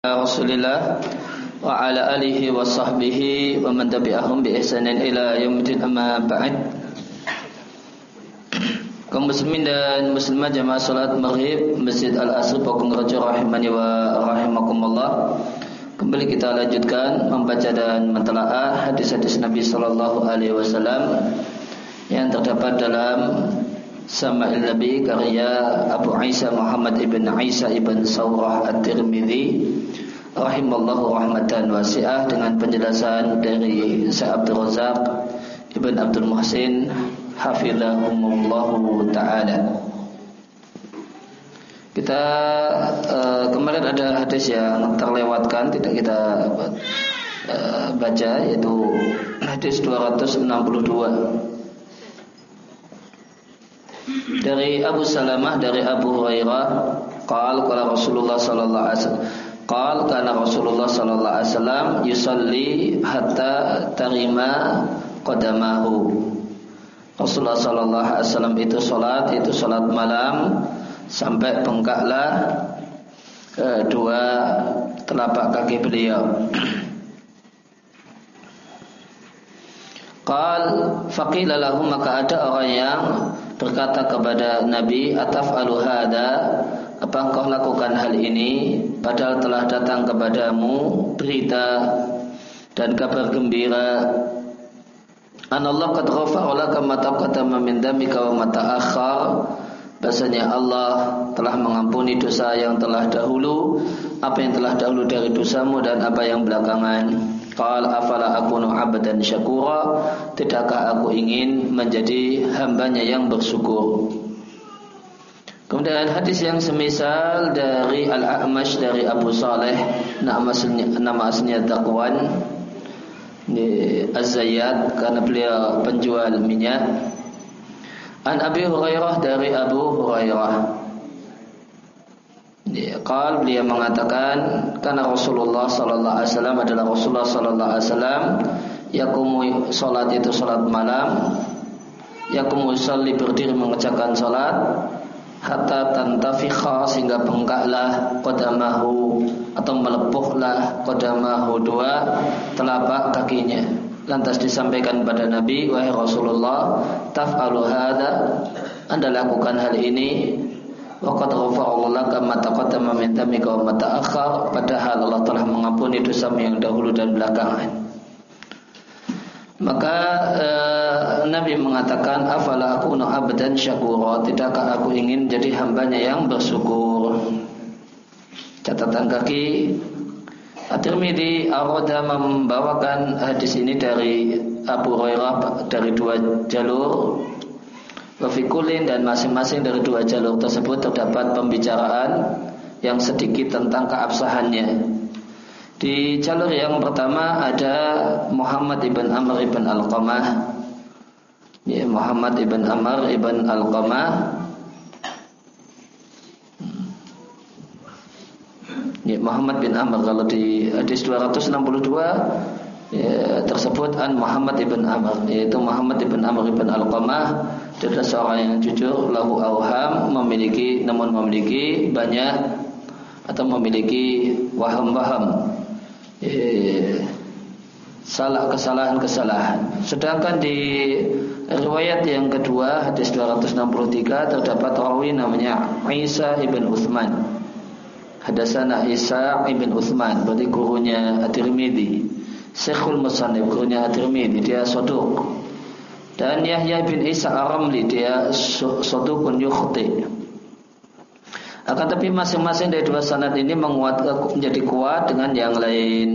Rasulillah wa ala alihi wa sahbihi wa man tabi'ahum bi ihsanin ila yaumil amma ba'd. Kaum muslimin dan muslimah jamaah salat maghrib Masjid Al-Asr Pokong Raja rahimani wa rahimakumullah. Kembali kita lanjutkan membaca dan mentelaah hadis-hadis Nabi sallallahu alaihi wasallam yang terdapat dalam Sama'il Nabi karya Abu Isa Muhammad ibn Isa ibn Saurah At-Tirmidhi rahimallahu rahmatan wasi'ah dengan penjelasan dari Syekh Abdul Razak ibn Abdul Muhsin hafizahumullahu taala. Kita uh, kemarin ada hadis yang terlewatkan tidak kita uh, baca yaitu hadis 262 dari Abu Salamah dari Abu Hurairah qal qala Rasulullah sallallahu alaihi wasallam qal kana Rasulullah sallallahu alaihi wasallam yusalli hatta tarima qadamahu. Rasulullah sallallahu alaihi wasallam itu salat itu salat malam sampai bengkaklah eh, dua telapak kaki beliau. Qal faqila lahum maka ada orang yang berkata kepada Nabi ataf hada apa engkau lakukan hal ini? Padahal telah datang kepadamu berita dan kabar gembira. An Allah qad ghafara laka ma taqaddama min damika wa ma ta'akhkhar. Bahasanya Allah telah mengampuni dosa yang telah dahulu Apa yang telah dahulu dari dosamu dan apa yang belakangan Qal afala akunu abdan syakura? Tidakkah aku ingin menjadi hambanya yang bersyukur? Kemudian hadis yang semisal dari Al-A'mash dari Abu Saleh nama aslinya, nama aslinya Taqwan Az-Zayyad karena beliau penjual minyak. An Abi Hurairah dari Abu Hurairah. Qal beliau mengatakan karena Rasulullah sallallahu alaihi wasallam adalah Rasulullah sallallahu alaihi wasallam yakumu salat itu salat malam yakumu salli berdiri mengerjakan salat hatta tantafikha sehingga bengkaklah qadamahu atau melepuhlah qadamahu dua telapak kakinya. Lantas disampaikan pada Nabi wahai Rasulullah taf'alu hadza anda lakukan hal ini Waqad ghafarallahu laka ma taqaddama min dhanbika wa ma ta'akhkhar padahal Allah telah mengampuni dosa yang dahulu dan belakangan. Maka eh, Nabi mengatakan afala akunu abdan syakura tidakkah aku ingin jadi hambanya yang bersyukur. Catatan kaki At-Tirmidzi arada membawakan hadis ini dari Abu Hurairah dari dua jalur Wafikulin dan masing-masing dari dua jalur tersebut terdapat pembicaraan yang sedikit tentang keabsahannya. Di jalur yang pertama ada Muhammad ibn Amr ibn Al-Qamah ya, Muhammad ibn Amr ibn Al-Qamah ya, Muhammad bin Amr kalau di hadis 262 ya, tersebut an Muhammad ibn Amr yaitu Muhammad ibn Amr ibn Al-Qamah. Adalah seorang yang jujur lahu awham memiliki namun memiliki banyak atau memiliki waham-waham. Ya, salah kesalahan-kesalahan. Sedangkan di riwayat yang kedua hadis 263 terdapat rawi namanya Isa ibn Uthman Hadasana Isa ibn Uthman Berarti gurunya At-Tirmidhi Syekhul Musannif gurunya At-Tirmidhi Dia soduk Dan Yahya bin Isa Aramli Dia sodukun yukhti. Akan tapi masing-masing dari dua sanad ini menguat, menjadi kuat dengan yang lain.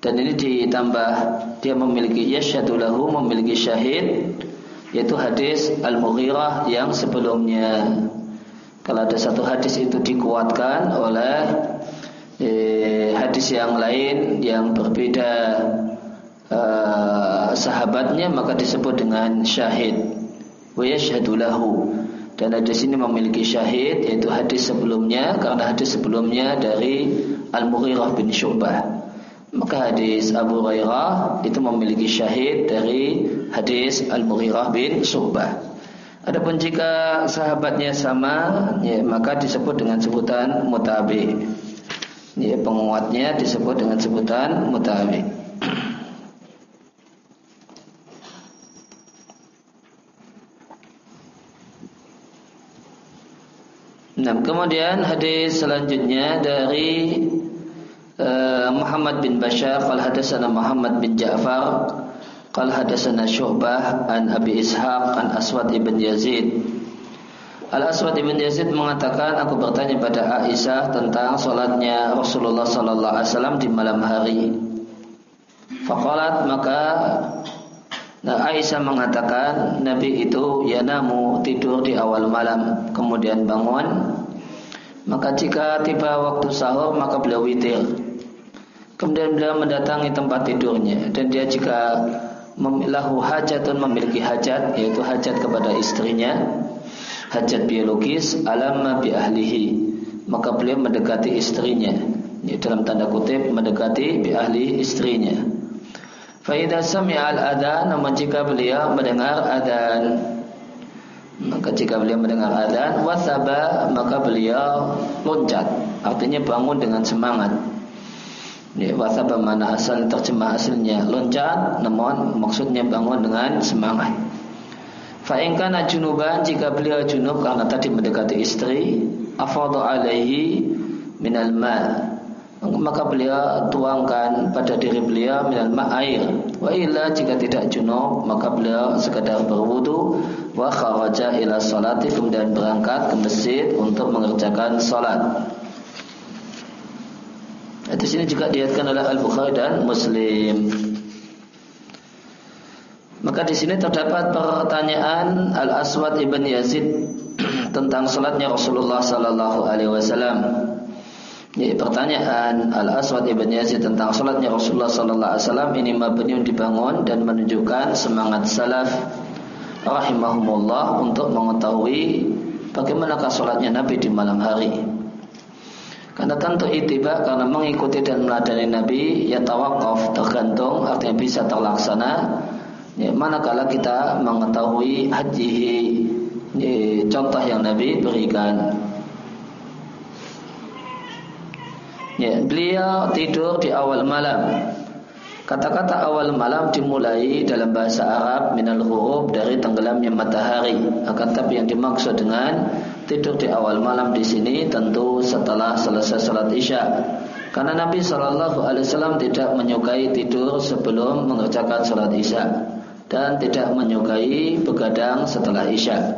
Dan ini ditambah dia memiliki yasyadulahu memiliki syahid yaitu hadis al-mughirah yang sebelumnya. Kalau ada satu hadis itu dikuatkan oleh eh, hadis yang lain yang berbeda eh, sahabatnya maka disebut dengan syahid. Wa. Dan hadis ini memiliki syahid yaitu hadis sebelumnya karena hadis sebelumnya dari Al-Mughirah bin Syu'bah. Maka hadis Abu Hurairah itu memiliki syahid dari hadis Al-Mughirah bin Syu'bah. Adapun jika sahabatnya sama, ya, maka disebut dengan sebutan mutabi. Ya, penguatnya disebut dengan sebutan mutawi. Nah, kemudian hadis selanjutnya dari uh, Muhammad bin Bashar qal hadatsana Muhammad bin Ja'far qal hadatsana Syu'bah an Abi Ishaq an Aswad ibn Yazid Al Aswad ibn Yazid mengatakan aku bertanya pada Aisyah tentang salatnya Rasulullah sallallahu alaihi wasallam di malam hari. Faqalat maka Nah, Aisyah mengatakan Nabi itu yanamu tidur di awal malam kemudian bangun. Maka jika tiba waktu sahur maka beliau witir. Kemudian beliau mendatangi tempat tidurnya. Dan dia jika lahu hajatun memiliki hajat yaitu hajat kepada istrinya hajat biologis alamma bi ahlihi. Maka beliau mendekati istrinya. Ya, dalam tanda kutip mendekati bi ahli istrinya. Faidah sami'al adan namun jika beliau mendengar adan maka jika beliau mendengar adan wasaba maka beliau loncat. Artinya bangun dengan semangat. Ya, wasaba mana asal terjemah aslinya loncat namun maksudnya bangun dengan semangat Fa'ingkana junuban jika beliau junub karena tadi mendekati istri afadu alaihi minal ma' maka beliau tuangkan pada diri beliau minal air. Wa illa jika tidak junub maka beliau sekadar berwudu wa kharaja ila salati kemudian berangkat ke masjid untuk mengerjakan salat. Di sini juga diatkan oleh Al-Bukhari dan Muslim. Maka di sini terdapat pertanyaan Al Aswad ibn Yazid tentang salatnya Rasulullah sallallahu alaihi wasallam. Pertanyaan Al Aswad ibn Yazid tentang salatnya Rasulullah sallallahu alaihi wasallam ini mabniun dibangun dan menunjukkan semangat salaf rahimahumullah untuk mengetahui bagaimanakah salatnya Nabi di malam hari. Karena tentu itiba karena mengikuti dan meladani Nabi ya tawakuf tergantung artinya bisa terlaksana ya, manakala kita mengetahui haji ya, contoh yang Nabi berikan Ya, beliau tidur di awal malam. Kata-kata awal malam dimulai dalam bahasa Arab minal huruf dari tenggelamnya matahari. Akan tapi yang dimaksud dengan tidur di awal malam di sini tentu setelah selesai salat isya. Karena Nabi Shallallahu Alaihi Wasallam tidak menyukai tidur sebelum mengerjakan salat isya dan tidak menyukai begadang setelah isya.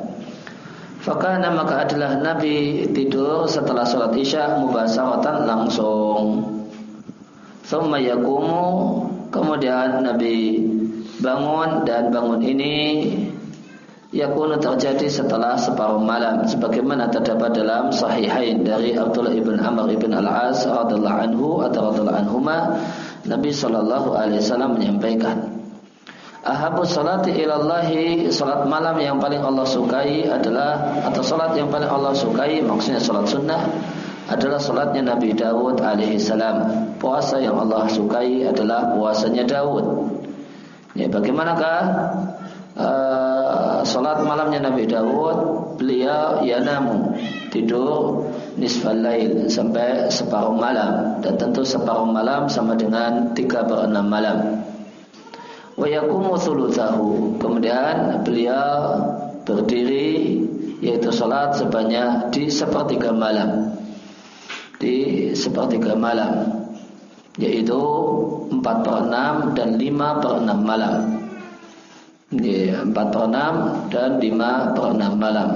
Fakana maka adalah Nabi tidur setelah sholat isya mubasaratan langsung. Thumma yakumu kemudian Nabi bangun dan bangun ini yakunu terjadi setelah separuh malam sebagaimana terdapat dalam sahihain dari Abdullah ibn Amr ibn Al-As radhiyallahu anhu atau radhiyallahu anhuma Nabi sallallahu alaihi wasallam menyampaikan Ahabu salati ilallahi Salat malam yang paling Allah sukai adalah Atau salat yang paling Allah sukai Maksudnya salat sunnah Adalah salatnya Nabi Dawud alaihi salam. Puasa yang Allah sukai adalah puasanya Dawud. Ya bagaimanakah uh, Salat malamnya Nabi Dawud? Beliau yanamu Tidur nisfal lail Sampai separuh malam Dan tentu separuh malam sama dengan Tiga per enam malam wa Kemudian beliau berdiri yaitu salat sebanyak di sepertiga malam. Di sepertiga malam yaitu 4 per 6 dan 5 per 6 malam. Ya, 4 per 6 dan 5 per 6 malam.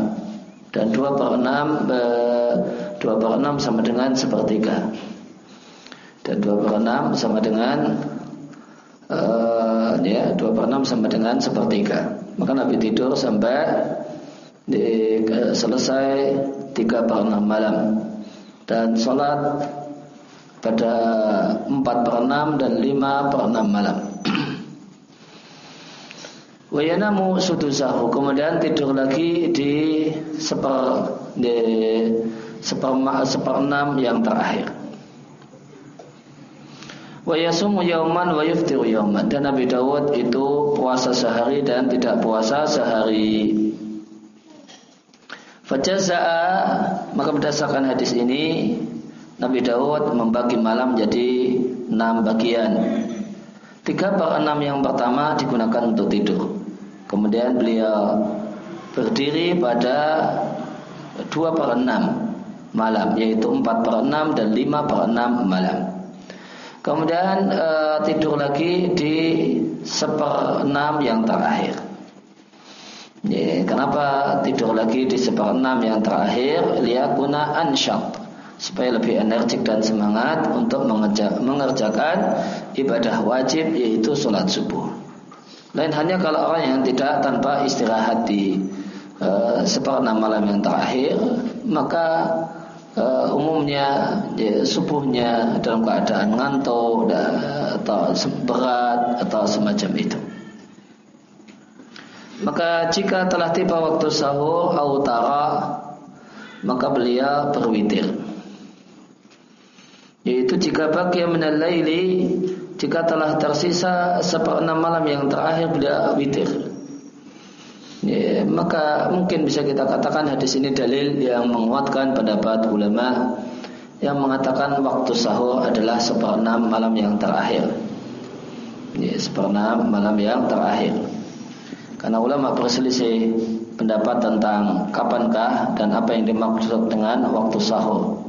Dan 2 per 6 2 eh, per 6 sama dengan sepertiga. Dan 2 per 6 sama dengan ya dua per enam sama dengan sepertiga. Maka Nabi tidur sampai di, selesai tiga per enam malam dan sholat pada empat per enam dan lima per enam malam. Wayanamu sudusahu kemudian tidur lagi di seper di seper, seper enam yang terakhir. Wa yauman wa yuftiru yauman. Dan Nabi Dawud itu puasa sehari dan tidak puasa sehari. Fajaza'a maka berdasarkan hadis ini Nabi Daud membagi malam jadi enam bagian. Tiga per enam yang pertama digunakan untuk tidur. Kemudian beliau berdiri pada dua per enam malam, yaitu empat per enam dan lima per enam malam. Kemudian e, tidur lagi di seperenam yang terakhir. Ya, kenapa tidur lagi di seperenam yang terakhir? Liakuna ansyat supaya lebih energik dan semangat untuk mengerjakan ibadah wajib yaitu sholat subuh. Lain hanya kalau orang yang tidak tanpa istirahat di uh, seperenam malam yang terakhir, maka uh, umumnya ya, subuhnya dalam keadaan ngantuk atau berat atau semacam itu. Maka jika telah tiba waktu sahur autara maka beliau berwitir. Yaitu jika bagi minal laili jika telah tersisa seperenam malam yang terakhir beliau witir. Ya, maka mungkin bisa kita katakan hadis ini dalil yang menguatkan pendapat ulama yang mengatakan waktu sahur adalah seperenam malam yang terakhir. Ya, seperenam malam yang terakhir. Karena ulama berselisih pendapat tentang kapankah dan apa yang dimaksud dengan waktu sahur.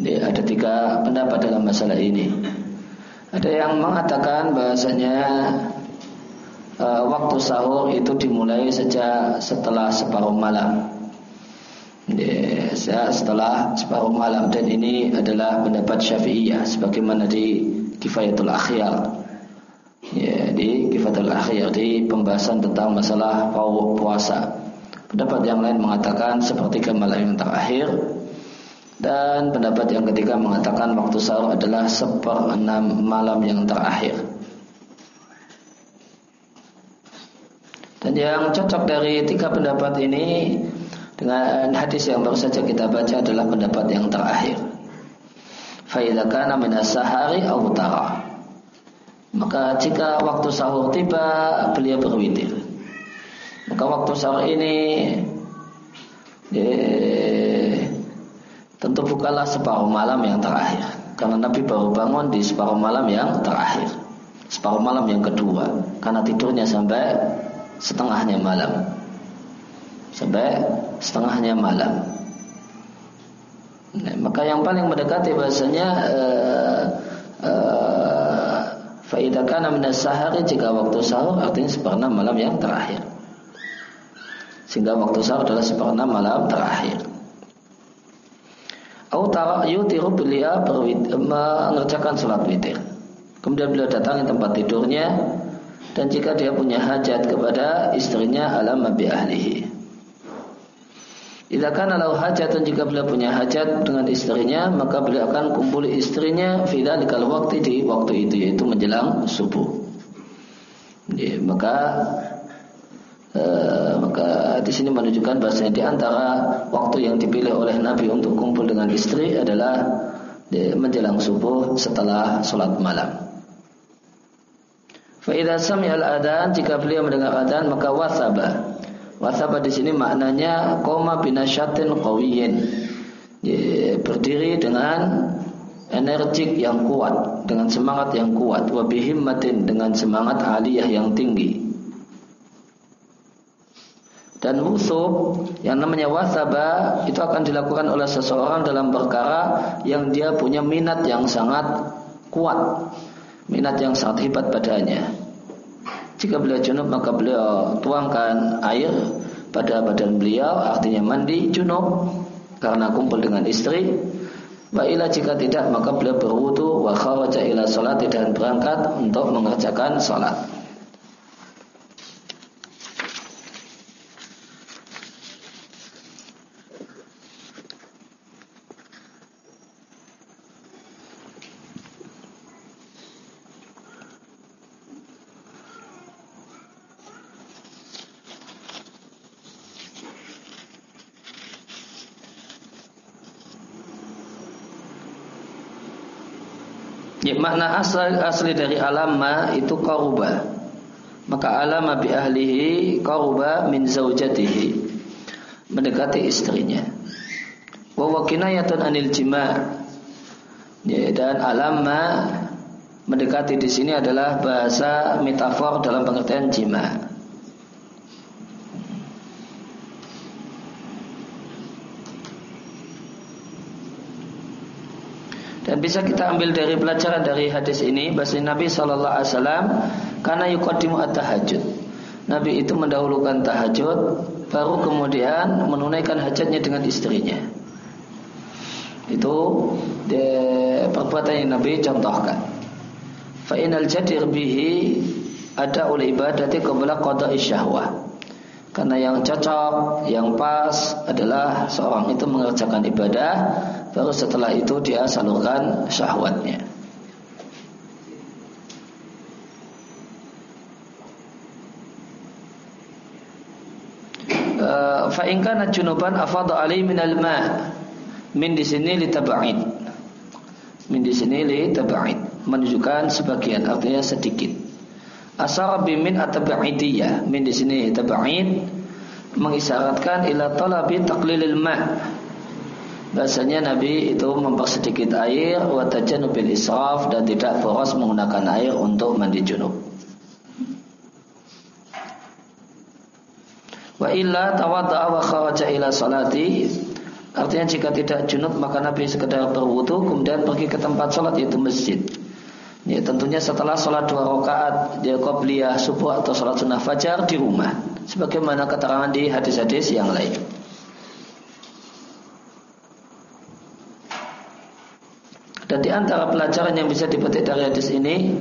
Jadi ada tiga pendapat dalam masalah ini. Ada yang mengatakan bahasanya uh, waktu sahur itu dimulai sejak setelah separuh malam. Jadi, setelah separuh malam dan ini adalah pendapat Syafi'iyah sebagaimana di Kifayatul Akhyar. Ya, di Kifayatul Akhyar di pembahasan tentang masalah puasa. Pendapat yang lain mengatakan seperti malam yang terakhir dan pendapat yang ketiga mengatakan waktu sahur adalah seperenam malam yang terakhir. Dan yang cocok dari tiga pendapat ini dengan hadis yang baru saja kita baca adalah pendapat yang terakhir. Faidaka namina sahari awtara. Maka jika waktu sahur tiba, beliau berwitir. Maka waktu sahur ini eh, Tentu bukanlah separuh malam yang terakhir Karena Nabi baru bangun di separuh malam yang terakhir Separuh malam yang kedua Karena tidurnya sampai setengahnya malam. Sampai setengahnya malam. Nah, Maka yang paling mendekati bahasanya uh, uh, Faidakana minas sahari jika waktu sahur artinya separuh malam yang terakhir. Sehingga waktu sahur adalah separuh malam terakhir. Autara yutiru beliau mengerjakan sholat witir. Kemudian beliau datangi tempat tidurnya dan jika dia punya hajat kepada istrinya alam bi ahlihi. Jika kan hajat hajatun jika beliau punya hajat dengan istrinya maka beliau akan kumpul istrinya fida kalau waktu di waktu itu yaitu menjelang subuh. Ya, maka Eh, maka di sini menunjukkan bahasanya di antara waktu yang dipilih oleh Nabi untuk kumpul dengan istri adalah di, menjelang subuh setelah sholat malam. Faidah al adan jika beliau mendengar adan maka wasaba. Wasaba di sini maknanya koma binasyatin qawiyin. Berdiri dengan energik yang kuat, dengan semangat yang kuat, wabihimmatin dengan semangat aliyah yang tinggi dan wusub yang namanya wasaba itu akan dilakukan oleh seseorang dalam perkara yang dia punya minat yang sangat kuat minat yang sangat hebat padanya. Jika beliau junub maka beliau tuangkan air pada badan beliau artinya mandi junub karena kumpul dengan istri. Wa ila jika tidak maka beliau berwudu wa kharaja ila salat dan berangkat untuk mengerjakan salat Ya, makna asli, asli dari alama itu qaruba. Maka alama bi ahlihi qaruba min zaujatihi. Mendekati istrinya. wa kinayatun anil jima' ya, dan alamma mendekati di sini adalah bahasa metafor dalam pengertian jima' Dan bisa kita ambil dari pelajaran dari hadis ini bahasa Nabi Shallallahu Alaihi Wasallam karena yukodimu at-tahajud. Nabi itu mendahulukan tahajud, baru kemudian menunaikan hajatnya dengan istrinya. Itu de, perbuatan yang Nabi contohkan. Fa'inal jadir bihi ada oleh ibadati qabla qada'i syahwah. Karena yang cocok, yang pas adalah seorang itu mengerjakan ibadah Baru setelah itu dia salurkan syahwatnya eh, Fa'inkan junuban afadha alai minal ma' min di sini li tab'id. Min di sini li tab'id menunjukkan sebagian artinya sedikit. Asar bimin at-tab'idiyah min di sini tab'id mengisyaratkan ila talabi taqlilil ma' Bahasanya Nabi itu mempersedikit air wa tajannubil israf dan tidak boros menggunakan air untuk mandi junub. Wa illa tawadda'a wa kharaja ila salati Artinya jika tidak junub maka Nabi sekedar berwudu kemudian pergi ke tempat salat yaitu masjid. Ya, tentunya setelah sholat dua rakaat dia qobliyah subuh atau sholat sunnah fajar di rumah, sebagaimana keterangan di hadis-hadis yang lain. Dan di antara pelajaran yang bisa dipetik dari hadis ini,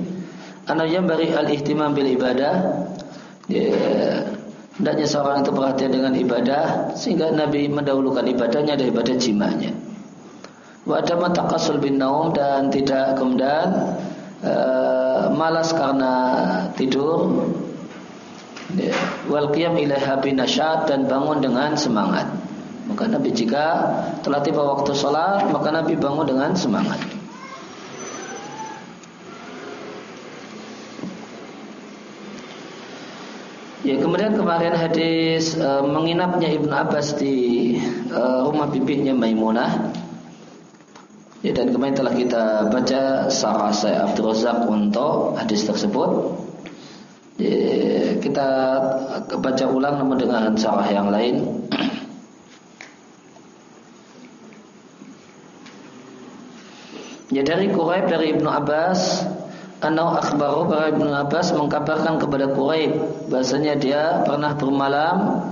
yang beri al-ihtimam bil ibadah. Ya, hendaknya seorang itu perhatian dengan ibadah sehingga Nabi mendahulukan ibadahnya daripada jimanya. Wa ada taqassul bin naum dan tidak kemudian uh, malas karena tidur wal qiyam ilaiha binasyat dan bangun dengan semangat. Maka Nabi jika telah tiba waktu sholat maka Nabi bangun dengan semangat. Ya kemudian kemarin hadis e, menginapnya Ibnu Abbas di e, rumah bibinya Maimunah Ya, dan kemarin telah kita baca sarah saya Abdul Razak untuk hadis tersebut. Ya, kita baca ulang namun dengan sarah yang lain. ya dari Quraib dari Ibnu Abbas Anau akhbaru para Ibnu Abbas mengkabarkan kepada Quraib bahasanya dia pernah bermalam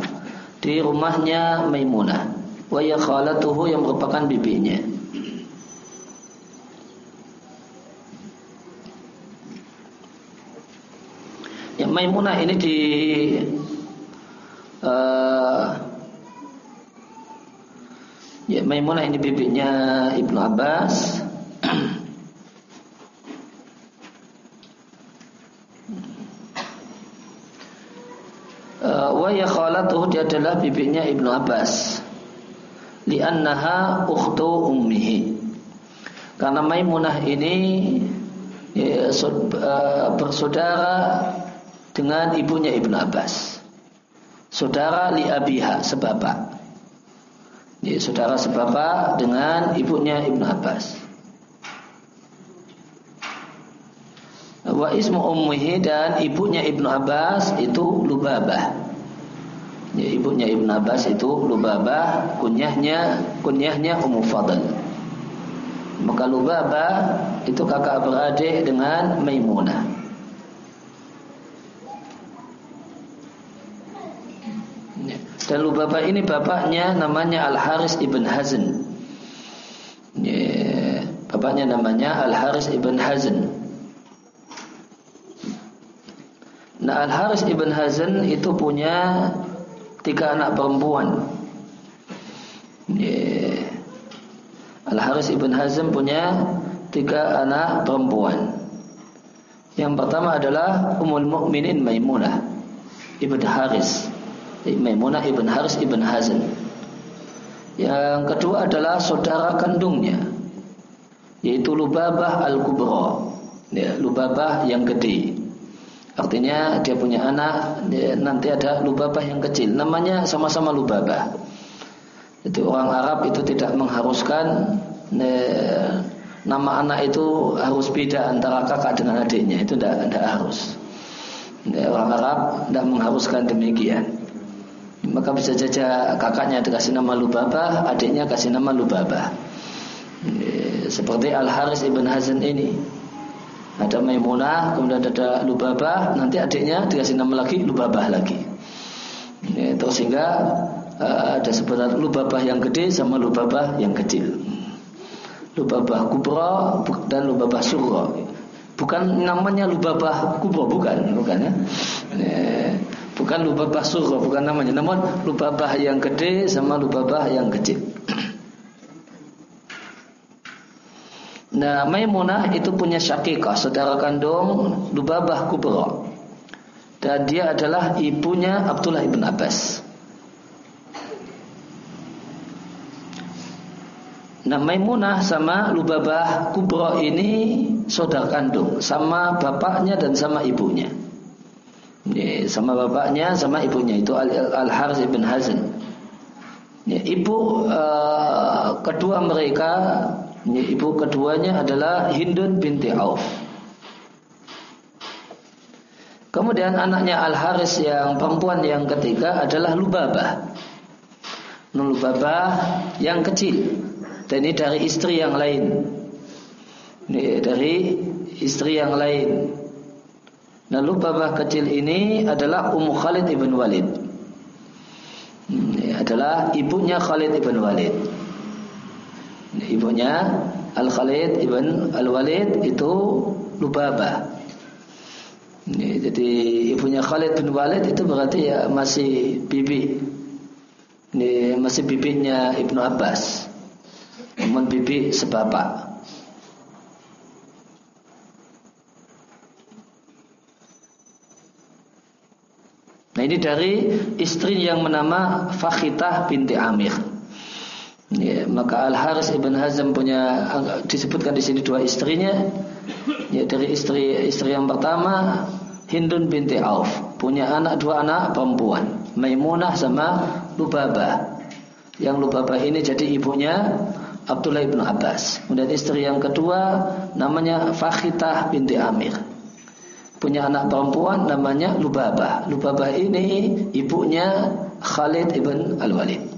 di rumahnya Maimunah wa ya khalatuhu yang merupakan bibinya. Ya, Maimunah ini di uh, ya Maimunah ini bibinya Ibnu Abbas wa ya khalatuhu dia adalah bibinya Ibnu Abbas. Li'annaha ukhtu ummihi. Karena Maimunah ini ya, uh, bersaudara dengan ibunya Ibnu Abbas. Saudara li abiha sebapa. Ya, saudara sebapa dengan ibunya Ibnu Abbas. Wa ismu ummihi dan ibunya Ibnu Abbas itu Lubabah ya, ibunya Ibn Abbas itu Lubabah kunyahnya kunyahnya Ummu Fadl. Maka Lubabah itu kakak beradik dengan Maimunah. Ya, dan Lubabah ini bapaknya namanya Al Haris ibn Hazn ya, bapaknya namanya Al Haris ibn Hazn Nah Al Haris ibn Hazn itu punya tiga anak perempuan. Yeah. Al Haris ibn Hazm punya tiga anak perempuan. Yang pertama adalah Ummul Mukminin Maimunah ibn Haris. Maimunah ibn Haris ibn Hazm. Yang kedua adalah saudara kandungnya yaitu Lubabah al-Kubra. Ya, Lubabah yang gede. Artinya dia punya anak, nanti ada lubabah yang kecil. Namanya sama-sama lubabah. Itu orang Arab itu tidak mengharuskan nama anak itu harus beda antara kakak dengan adiknya. Itu tidak, tidak harus. Orang Arab tidak mengharuskan demikian. Maka bisa saja kakaknya dikasih nama Lubabah, adiknya kasih nama Lubabah. Seperti Al Haris ibn Hazan ini. Ada Maimunah, kemudian ada Lubabah, nanti adiknya dikasih nama lagi Lubabah lagi. Terus sehingga uh, ada sebutan Lubabah yang gede sama Lubabah yang kecil. Lubabah kubra dan Lubabah surra. Bukan namanya Lubabah kubra, bukan, bukan ya. Bukan Lubabah surra, bukan namanya. Namun Lubabah yang gede sama Lubabah yang kecil. Nah, Maimunah itu punya syakikah, saudara kandung Lubabah kubra. Dan dia adalah ibunya Abdullah ibn Abbas. Nah Maimunah sama Lubabah Kubro ini saudara kandung sama bapaknya dan sama ibunya. Ini, sama bapaknya sama ibunya itu Al, Al Harz ibn Hazan. Ibu uh, kedua mereka, ini, ibu keduanya adalah Hindun binti Auf. Kemudian anaknya Al Haris yang perempuan yang ketiga adalah Lubabah. Lubabah yang kecil dan ini dari istri yang lain. Ini dari istri yang lain. Lalu babah kecil ini adalah Ummu Khalid ibn Walid. Ini adalah ibunya Khalid ibn Walid. Ibunya Al Khalid ibn Al Walid itu Lubabah. Jadi ibunya Khalid bin Walid itu berarti ya masih bibi. Ini masih bibinya Ibnu Abbas namun bibi sebapak. Nah ini dari istri yang menama Fakhitah binti Amir. Ya, maka Al Haris ibn Hazm punya disebutkan di sini dua istrinya. Ya, dari istri istri yang pertama Hindun binti Auf punya anak dua anak perempuan Maimunah sama Lubabah. Yang Lubabah ini jadi ibunya Abdullah bin Abbas. Kemudian istri yang kedua namanya Fakhitah binti Amir. Punya anak perempuan namanya Lubabah. Lubabah ini ibunya Khalid ibn Al-Walid.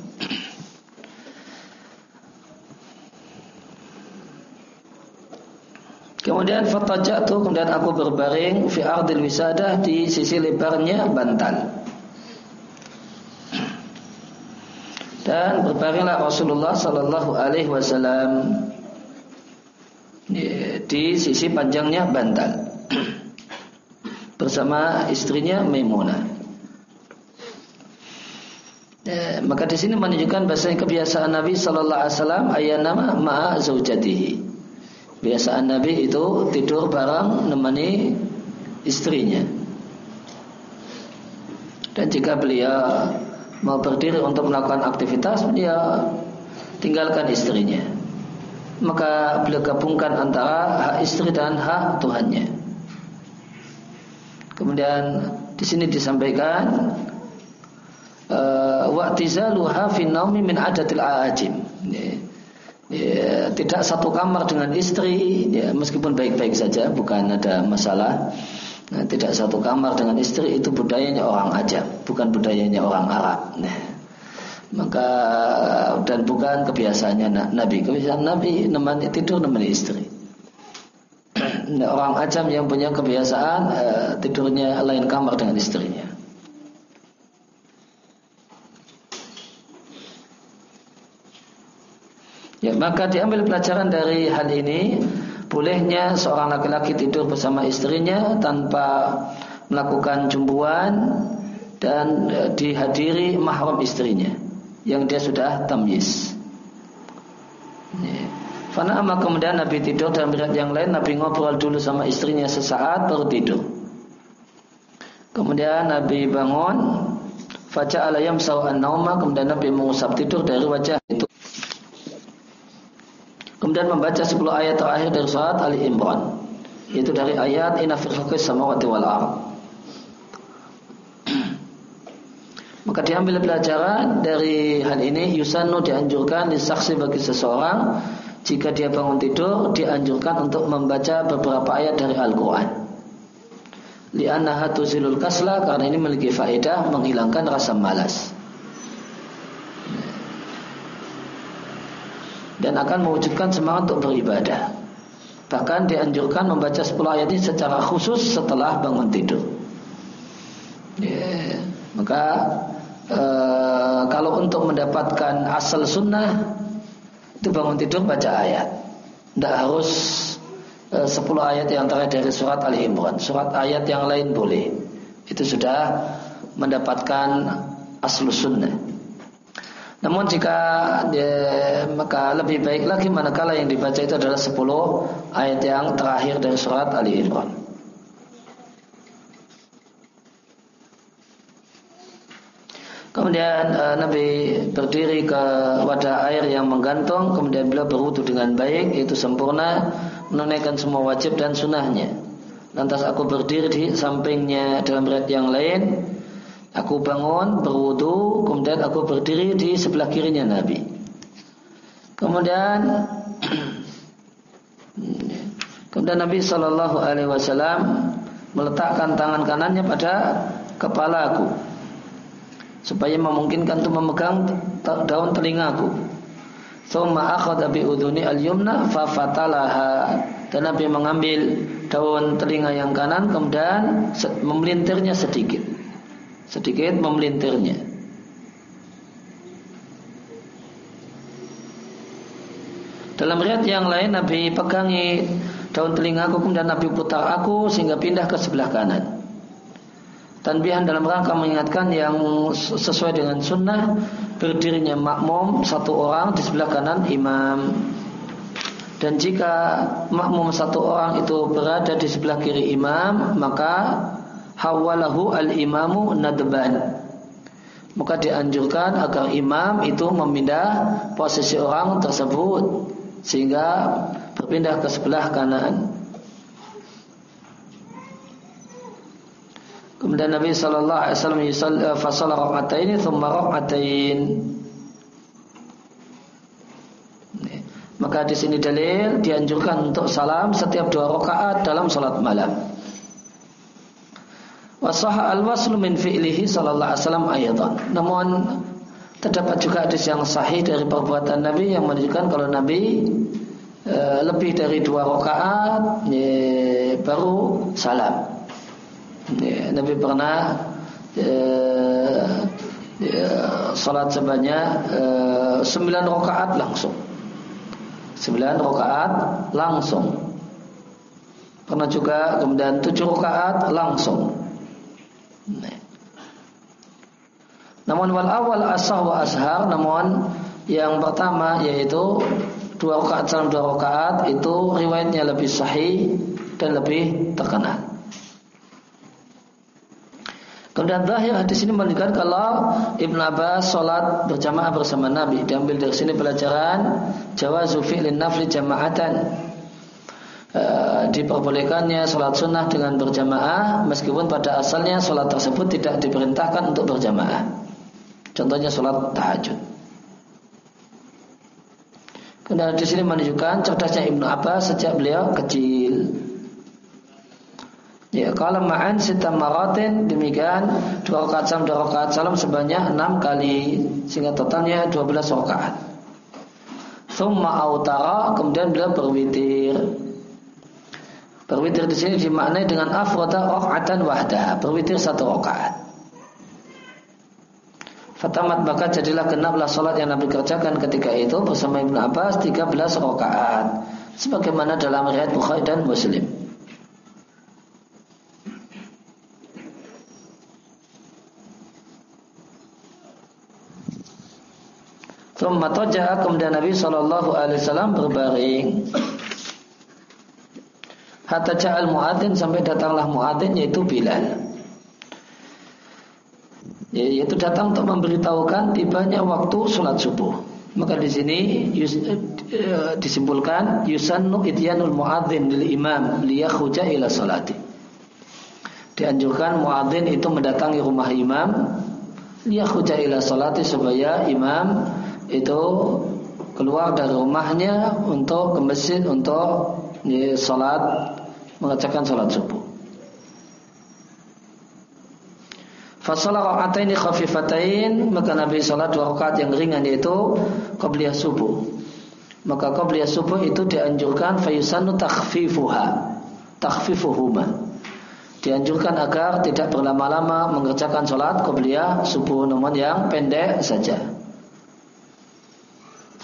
Kemudian fatajatu kemudian aku berbaring fi ardil wisadah di sisi lebarnya bantal. dan berbaringlah Rasulullah Sallallahu Alaihi Wasallam di sisi panjangnya bantal bersama istrinya Maimunah. Ya, maka di sini menunjukkan bahasa kebiasaan Nabi Sallallahu Alaihi Wasallam ayat nama ma zaujatihi. Biasaan Nabi itu tidur bareng nemani istrinya. Dan jika beliau mau berdiri untuk melakukan aktivitas dia tinggalkan istrinya. Maka beliau gabungkan antara hak istri dan hak Tuhannya. Kemudian di sini disampaikan eh, wa'tizaluha fi min adatil ajim ya, tidak satu kamar dengan istri ya, meskipun baik-baik saja bukan ada masalah Nah, tidak satu kamar dengan istri itu budayanya orang Ajam, bukan budayanya orang Arab. Nah, maka dan bukan kebiasaannya Nabi. Kebiasaan Nabi nemani tidur nemani istri. Nah, orang Ajam yang punya kebiasaan uh, tidurnya lain kamar dengan istrinya. Ya, maka diambil pelajaran dari hal ini. Bolehnya seorang laki-laki tidur bersama istrinya tanpa melakukan jumbuan dan e, dihadiri mahram istrinya yang dia sudah tamyiz. Fana ama kemudian Nabi tidur dan berat yang lain. Nabi ngobrol dulu sama istrinya sesaat baru tidur. Kemudian Nabi bangun. Faja alayam sawan nauma Kemudian Nabi mengusap tidur dari wajah itu Kemudian membaca 10 ayat terakhir dari surat Ali Imran. Itu dari ayat Inna fil samawati wal. Maka diambil pelajaran dari hal ini Yusanu dianjurkan disaksi bagi seseorang Jika dia bangun tidur Dianjurkan untuk membaca beberapa ayat dari Al-Quran Liannaha tuzilul kasla Karena ini memiliki faedah Menghilangkan rasa malas Dan akan mewujudkan semangat untuk beribadah Bahkan dianjurkan membaca 10 ayat ini secara khusus setelah bangun tidur yeah. Maka e, kalau untuk mendapatkan asal sunnah itu bangun tidur baca ayat. Tidak harus e, 10 ayat yang terakhir dari surat Ali Imran. Surat ayat yang lain boleh. Itu sudah mendapatkan asal sunnah. Namun jika dia, maka lebih baik lagi manakala yang dibaca itu adalah 10 ayat yang terakhir dari surat Ali Imran. Kemudian uh, Nabi berdiri ke wadah air yang menggantung, kemudian beliau berwudu dengan baik, itu sempurna, menunaikan semua wajib dan sunnahnya. Lantas aku berdiri di sampingnya dalam riwayat yang lain, aku bangun berwudu, kemudian aku berdiri di sebelah kirinya Nabi. Kemudian kemudian Nabi Shallallahu Alaihi Wasallam meletakkan tangan kanannya pada kepalaku supaya memungkinkan untuk memegang daun telingaku. Thumma akhadha bi udhuni al-yumna fa fatalaha. Dan Nabi mengambil daun telinga yang kanan kemudian memelintirnya sedikit. Sedikit memelintirnya. Dalam riwayat yang lain Nabi pegangi daun telingaku kemudian Nabi putar aku sehingga pindah ke sebelah kanan. Tanbihan dalam rangka mengingatkan yang sesuai dengan sunnah berdirinya makmum satu orang di sebelah kanan imam. Dan jika makmum satu orang itu berada di sebelah kiri imam, maka hawalahu al-imamu nadban. Maka dianjurkan agar imam itu memindah posisi orang tersebut sehingga berpindah ke sebelah kanan. Kemudian Nabi sallallahu alaihi wasallam yusalli fa shalla rak'atain thumma rak'atain. Maka di sini dalil dianjurkan untuk salam setiap dua rakaat dalam salat malam. Wasah al-waslu min fi'lihi sallallahu alaihi wasallam ayatan. Namun terdapat juga hadis yang sahih dari perbuatan Nabi yang menunjukkan kalau Nabi e, lebih dari dua rakaat e, baru salam. Ya, Nabi pernah ya, ya, salat sebanyak eh, sembilan rakaat langsung. Sembilan rakaat langsung. Pernah juga kemudian tujuh rakaat langsung. Namun wal awal asah wa ashar namun yang pertama yaitu dua rakaat salam dua rakaat itu riwayatnya lebih sahih dan lebih terkenal. Kemudian zahir hadis ini menunjukkan kalau Ibn Abbas sholat berjamaah bersama Nabi. Diambil dari sini pelajaran jawazu fi'lin nafli jama'atan. E, diperbolehkannya sholat sunnah dengan berjamaah meskipun pada asalnya sholat tersebut tidak diperintahkan untuk berjamaah. Contohnya sholat tahajud. Kemudian di sini menunjukkan cerdasnya Ibnu Abbas sejak beliau kecil. Ya, kalau ma'an sita maratin demikian dua rakaat salam dua rakaat salam sebanyak enam kali sehingga totalnya dua belas rakaat. Thumma autara kemudian beliau berwitir. Berwitir di sini dimaknai dengan afroda rakaatan wahda, berwitir satu rakaat. Fatamat maka jadilah genaplah salat yang Nabi kerjakan ketika itu bersama Ibnu Abbas 13 rakaat sebagaimana dalam riwayat Bukhari dan Muslim. Taja'a kemudian Nabi sallallahu alaihi wasallam berbaring. Hatta ja'al muadzin sampai datanglah muadzin yaitu Bilal. Yaitu datang untuk memberitahukan tibanya waktu sholat subuh. Maka di sini yus, uh, disimpulkan yusannu ityanul muadzin lil imam liyakhruja ila salati. Dianjurkan muadzin itu mendatangi rumah imam liyakhruja ila salati supaya imam itu keluar dari rumahnya untuk ke masjid untuk ya, mengerjakan salat subuh. Fasalah ini khafifatain maka Nabi salat dua rakaat yang ringan yaitu qabliyah subuh. Maka qabliyah subuh itu dianjurkan fayusanu takhfifuha. Takhfifuhuma. Dianjurkan agar tidak berlama-lama mengerjakan salat qabliyah subuh namun yang pendek saja.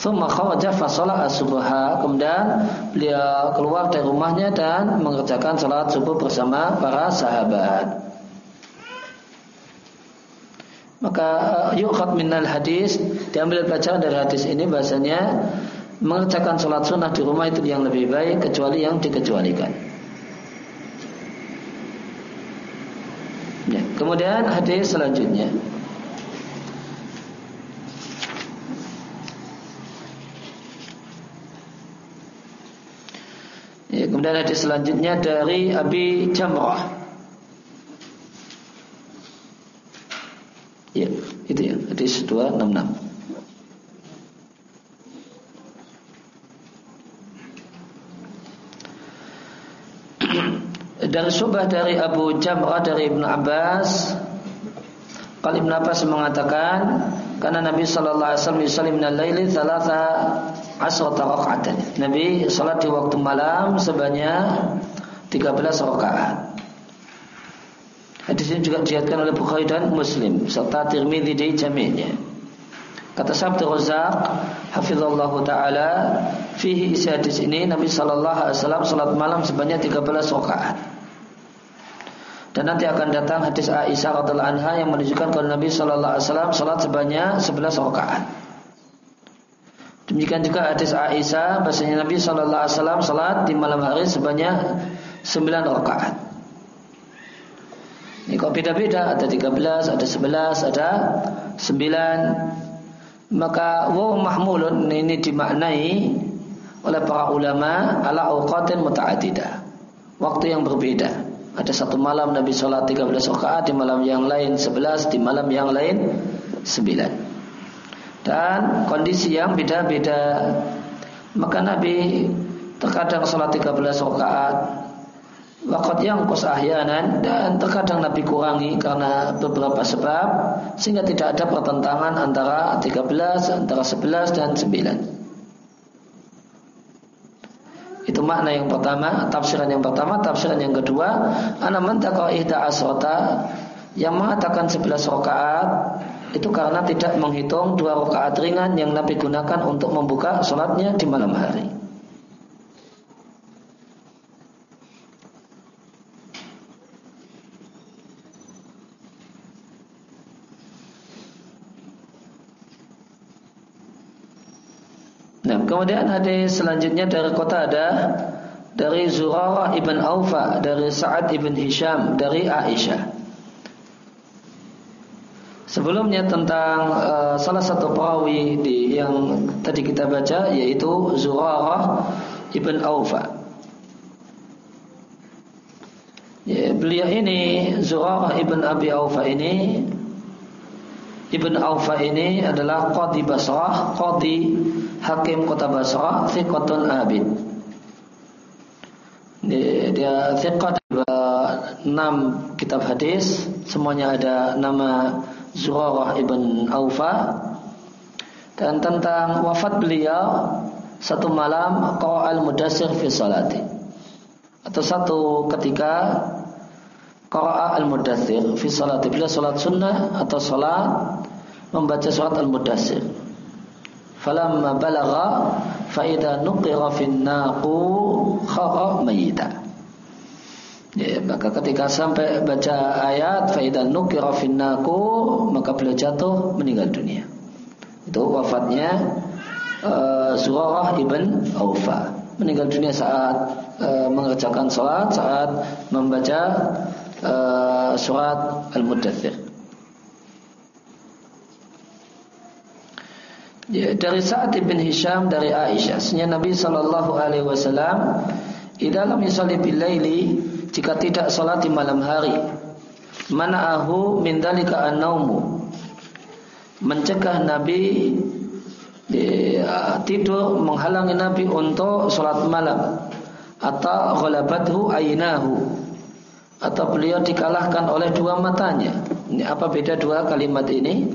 Thumma kharaja fasalah as-subha. Kemudian beliau keluar dari rumahnya dan mengerjakan salat subuh bersama para sahabat. Maka eh, yukhad minal hadis diambil pelajaran dari hadis ini bahasanya mengerjakan sholat sunnah di rumah itu yang lebih baik kecuali yang dikecualikan. Ya, kemudian hadis selanjutnya. Ya, kemudian hadis selanjutnya dari Abi Jamrah Ya, itu ya. Hadis 266. dari subah dari Abu Jamrah dari Ibnu Abbas Kalau Abbas mengatakan karena Nabi sallallahu alaihi wasallam yusalli asrata raka'atan. Nabi salat di waktu malam sebanyak 13 rakaat. Hadis ini juga diriatkan oleh Bukhari dan Muslim serta Tirmidzi di jami'nya. Kata Sabtu Razak, hafizallahu taala, fihi isi hadis ini Nabi sallallahu alaihi wasallam salat malam sebanyak 13 rakaat. Dan nanti akan datang hadis Aisyah radhiallahu anha yang menunjukkan kalau Nabi sallallahu alaihi wasallam salat sebanyak 11 rakaat. Demikian juga hadis Aisyah bahasanya Nabi sallallahu alaihi wasallam salat di malam hari sebanyak 9 rakaat. Ini kok beda-beda, ada 13, ada 11, ada 9. Maka waw mahmulun ini dimaknai oleh para ulama ala awqatin muta'adidah. Waktu yang berbeda. Ada satu malam Nabi sholat 13 rakaat, di malam yang lain 11, di malam yang lain 9. Dan kondisi yang beda-beda. Maka Nabi terkadang sholat 13 rakaat, Wakat yang kos ahyanan dan terkadang Nabi kurangi karena beberapa sebab sehingga tidak ada pertentangan antara 13, antara 11 dan 9. Itu makna yang pertama, tafsiran yang pertama, tafsiran yang kedua, ana man ihda asrota yang mengatakan 11 rakaat itu karena tidak menghitung dua rakaat ringan yang Nabi gunakan untuk membuka sholatnya di malam hari. Nah, kemudian hadis selanjutnya dari kota ada dari Zurarah ibn Aufa, dari Sa'ad ibn Hisham, dari Aisyah. Sebelumnya tentang uh, salah satu perawi di yang tadi kita baca yaitu Zurarah ibn Aufa. Ya, beliau ini Zurarah ibn Abi Aufa ini Ibn Aufa ini adalah Qadi Basrah, Qadi Hakim Kota Basrah, Thiqatun Abid. Dia, dia Thiqat enam kitab hadis, semuanya ada nama Zurarah Ibn Aufa. Dan tentang wafat beliau satu malam al Mudassir fi salati. Atau satu ketika Qara'a al-mudathir fi salati bila salat sunnah atau salat membaca surat al-mudathir. Falamma balagha fa idza nuqira fin naqu khara. Ya, maka ketika sampai baca ayat fa idza nuqira fin naqu maka beliau jatuh meninggal dunia. Itu wafatnya uh, Zurarah ibn Aufa meninggal dunia saat uh, mengerjakan salat saat membaca uh, surat Al-Muddathir. Ya, dari Sa'ad bin Hisham dari Aisyah, Senyap Nabi sallallahu alaihi wasallam, "Idza yusalli bil laili, jika tidak salat di malam hari, mana'ahu min dzalika an-naumu." mencegah Nabi ya, tidur menghalangi Nabi untuk sholat malam atau ghalabathu ainahu atau beliau dikalahkan oleh dua matanya. Ini apa beda dua kalimat ini?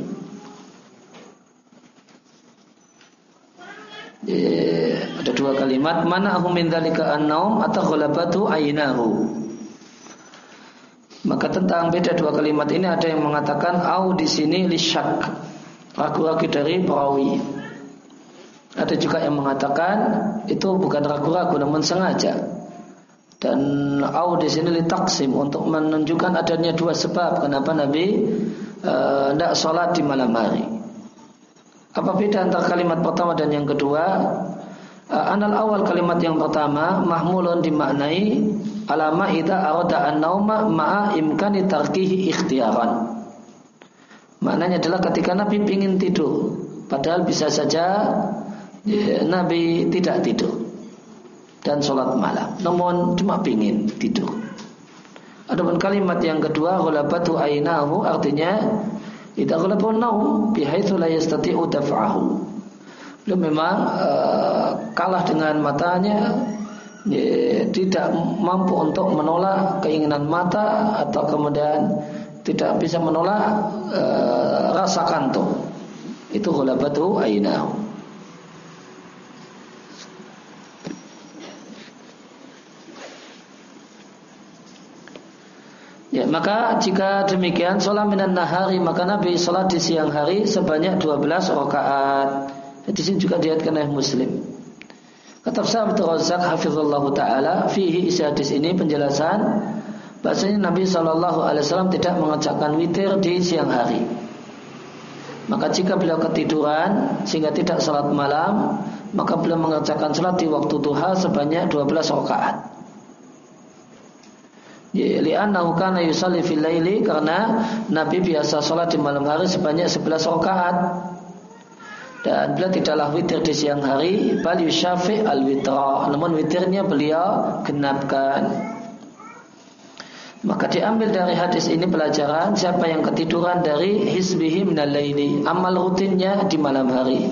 Ya, ada dua kalimat mana min dzalika an-naum atau ghalabathu ainahu. Maka tentang beda dua kalimat ini ada yang mengatakan au di sini lisyak ragu-ragu dari perawi. Ada juga yang mengatakan itu bukan ragu-ragu namun sengaja. Dan au di sini litaksim untuk menunjukkan adanya dua sebab kenapa Nabi tidak uh, sholat di malam hari. Apa beda antara kalimat pertama dan yang kedua? Uh, anal awal kalimat yang pertama mahmulun dimaknai alama ida arada an-nauma ma'a imkani tarkihi ikhtiaran. Maknanya adalah ketika Nabi ingin tidur, padahal bisa saja ya, Nabi tidak tidur dan sholat malam, namun cuma ingin tidur. Adapun kalimat yang kedua, ghulabatu ainahu artinya idza ghulabun naum bihaitsu la yastati'u daf'ahu. Beliau memang uh, kalah dengan matanya ya, tidak mampu untuk menolak keinginan mata atau kemudian tidak bisa menolak e, rasa kantuk. Itu ghalabatu ainahu. Ya, maka jika demikian sholat minan nahari maka Nabi sholat di siang hari sebanyak 12 rakaat. Di sini juga diatkan oleh Muslim. Kata sahabat Razak hafizallah taala fihi isi hadis ini penjelasan Bahasanya Nabi Shallallahu Alaihi Wasallam tidak mengerjakan witir di siang hari. Maka jika beliau ketiduran sehingga tidak salat malam, maka beliau mengerjakan salat di waktu duha sebanyak 12 rakaat. Ya, li'annahu kana yusalli fil laili karena Nabi biasa salat di malam hari sebanyak 11 rakaat. Dan beliau tidaklah witir di siang hari, bal yusyafi al-witra. Namun witirnya beliau genapkan. Maka diambil dari hadis ini pelajaran siapa yang ketiduran dari hisbihi minal amal rutinnya di malam hari.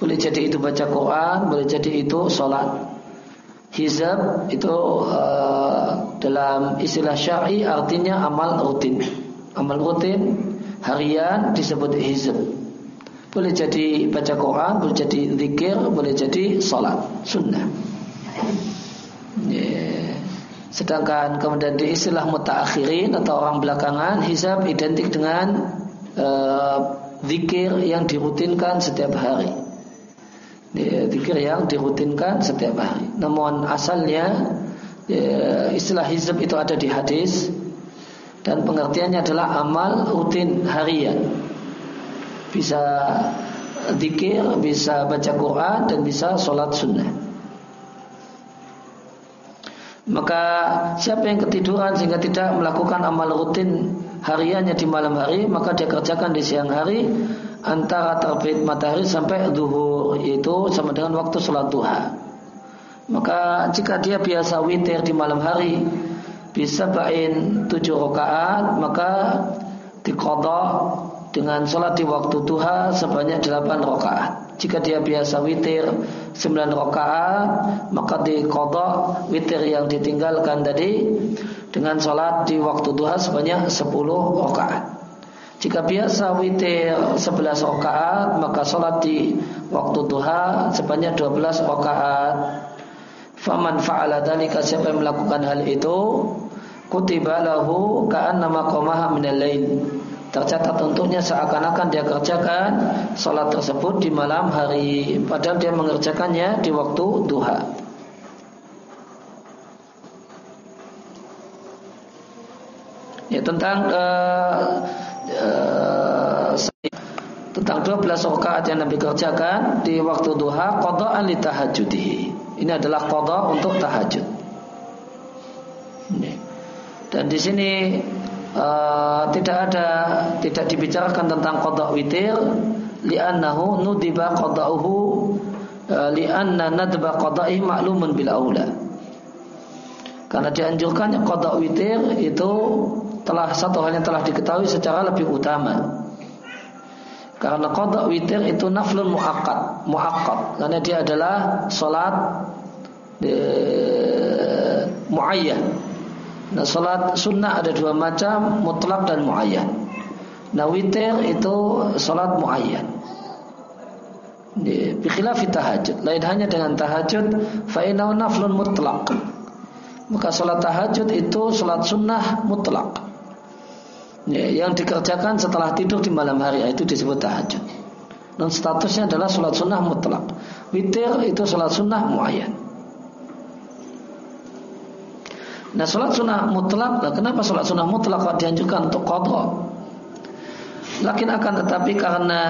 Boleh jadi itu baca Quran, boleh jadi itu sholat. Hizab itu uh, dalam istilah syar'i artinya amal rutin. Amal rutin harian disebut hizab. Boleh jadi baca Quran, boleh jadi zikir, boleh jadi sholat sunnah. Yeah. Sedangkan kemudian di istilah mutaakhirin atau orang belakangan hisab identik dengan uh, zikir yang dirutinkan setiap hari. Zikir yang dirutinkan setiap hari. Namun asalnya uh, istilah hisab itu ada di hadis dan pengertiannya adalah amal rutin harian. Bisa zikir, bisa baca Quran dan bisa sholat sunnah. Maka siapa yang ketiduran sehingga tidak melakukan amal rutin hariannya di malam hari, maka dia kerjakan di siang hari antara terbit matahari sampai zuhur itu sama dengan waktu sholat duha. Maka jika dia biasa witir di malam hari bisa bain tujuh rakaat maka dikodok dengan sholat di waktu duha sebanyak delapan rakaat. Jika dia biasa witir 9 rakaat maka dikodok witir yang ditinggalkan tadi dengan sholat di waktu duha sebanyak 10 rakaat. Jika biasa witir 11 rakaat maka sholat di waktu duha sebanyak 12 rakaat. Faman fa'ala dalika siapa yang melakukan hal itu kutiba lahu ka'annama qamaha minal lain tercatat untuknya seakan-akan dia kerjakan sholat tersebut di malam hari. Padahal dia mengerjakannya di waktu duha. Ya tentang uh, uh, tentang 12 rakaat yang Nabi kerjakan di waktu duha qada'an li tahajjudihi. Ini adalah qada untuk tahajud. Dan di sini uh, tidak ada tidak dibicarakan tentang qada witir li'annahu nudiba qada'uhu uh, li'anna nadba qada'i ma'lumun bil aula. Karena dianjurkannya qada witir itu telah satu hal yang telah diketahui secara lebih utama. Karena qada witir itu naflun muakkad, muakkad karena dia adalah salat e, muayyan. Nah, salat sunnah ada dua macam, mutlak dan muayyan. Nah, witir itu salat muayyan. Bikhilafi tahajud. Lain hanya dengan tahajud, fa naflun mutlak. Maka salat tahajud itu salat sunnah mutlak ya, yang dikerjakan setelah tidur di malam hari itu disebut tahajud. Dan statusnya adalah sholat sunnah mutlak. Witir itu sholat sunnah muayyan. Nah sholat sunnah mutlak, nah kenapa sholat sunnah mutlak kok dianjurkan untuk kodok? Lakin akan tetapi karena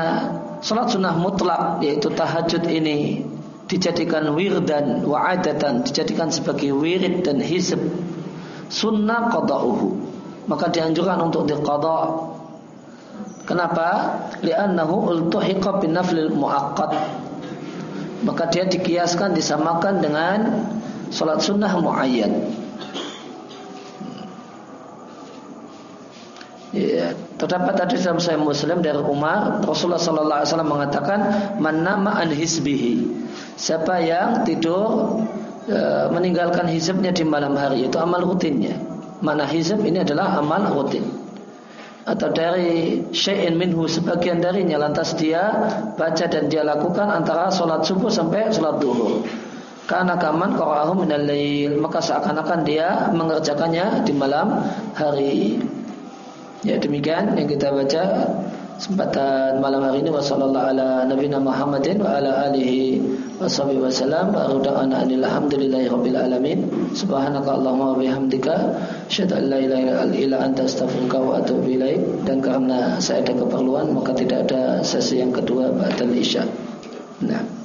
sholat sunnah mutlak yaitu tahajud ini dijadikan wirdan wa adatan dijadikan sebagai wirid dan hisab sunnah qada'uhu maka dianjurkan untuk diqadha. Kenapa? Li'annahu ultuhiqa bin naflil muaqqat. Maka dia dikiaskan disamakan dengan salat sunnah muayyan. Ya, terdapat tadi dalam Sahih Muslim dari Umar, Rasulullah sallallahu alaihi wasallam mengatakan, "Man hisbihi." Siapa yang tidur e, meninggalkan hizibnya di malam hari itu amal rutinnya. Mana hizab ini adalah amal rutin. Atau dari syai'in minhu sebagian darinya. Lantas dia baca dan dia lakukan antara sholat subuh sampai sholat duhur. Karena kaman qara'ahu minal maka seakan-akan dia mengerjakannya di malam hari ya demikian yang kita baca kesempatan malam hari ini. Wasallallahu ala nabiyina Muhammadin wa ala alihi washabihi wasallam wa ruda'ana alhamdulillahi rabbil alamin. Subhanaka allahumma wa bihamdika asyhadu an la ilaha illa anta astaghfiruka wa atubu ilaik. Dan karena saya ada keperluan maka tidak ada sesi yang kedua ba'dal isya. Nah